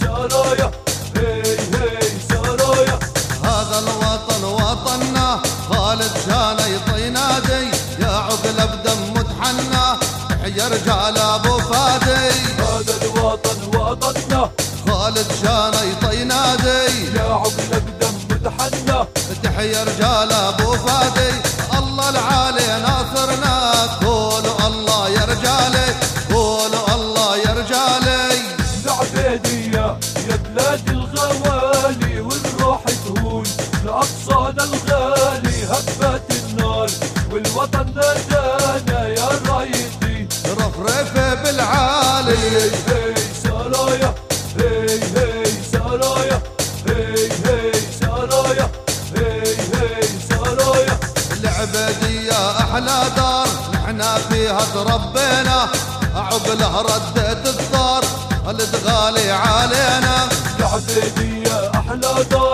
سرايا سرايا هذا الوطن خالد يا بدم متحنى تحيا هذا الوطن خالد يا بدم متحنى تحيا رجال أبو فادي. الله العالي ناصرنا. تهون لأقصانا الغالي هبت النار. والوطن نادانا يا رايدي. رفرفة بالعالي. هي هي سرايا. هي هي سرايا. هي هي سرايا. هي هي سرايا. العبادية أحلى دار. نحنا فيها تربينا. عقله ردت الثار الدغالي علينا. العبيدية أحلى دار.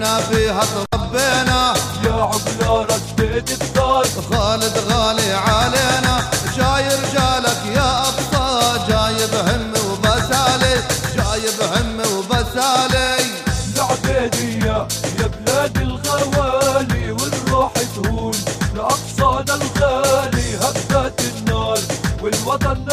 نحنا فيها تربينا يا عقلة رديت الدار. خالد غالي علينا. جاي رجالك يا أبطى جايب هم وبسالي جايب هم وبسالي العبيدية يا بلاد الغوالي والروح تهون. لأقصانا الغالي هبت النار. والوطن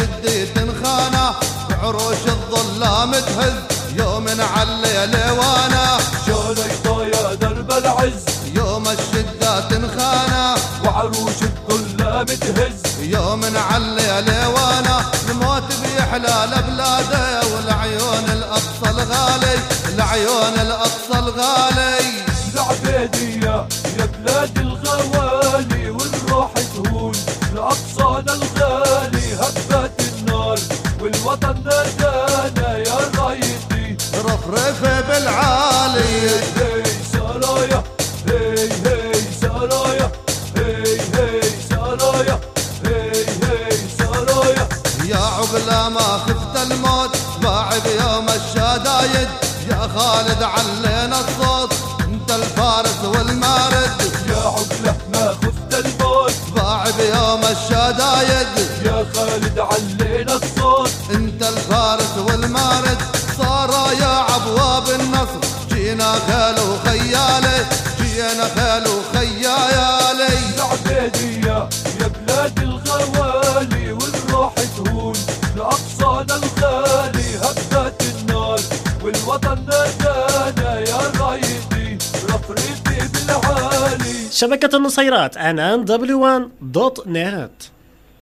الشدي تنخانا عروش الظلام تهز. يوم نعلي لوانا شانيطا يا درب العز يوم الشدة تنخانا وعروش الظلام تهز. يوم نعلي لوانا الموت بيحلى لبلاده والعيون الأقصى الغالي. العيون الأقصى الغالي. العبيدية يا بلاد الغوالي نادانا يا رايدي رفرفة بالعالي. هي سرايا هي هي سرايا هي هي سرايا هي هي سرايا. يا عقلة ما خفت الموت باع بيوم الشدايد يا خالد علينا الصوت انت الفارس والمارد. يا عقلة ما خفت الموت. باع بيوم الشدايد الصوت. انت الفارس والمارد صار يا ابواب النصر. جينا خيل وخيالي جينا خيل وخيالي. العبيدية يا بلاد الغوالي والروح تهون. لأقصانا الغالي هبت النار. والوطن نادانا يا رايدي رفرفي بالعالي. شبكة النصيرات آنان دبليو 1 دوت نت.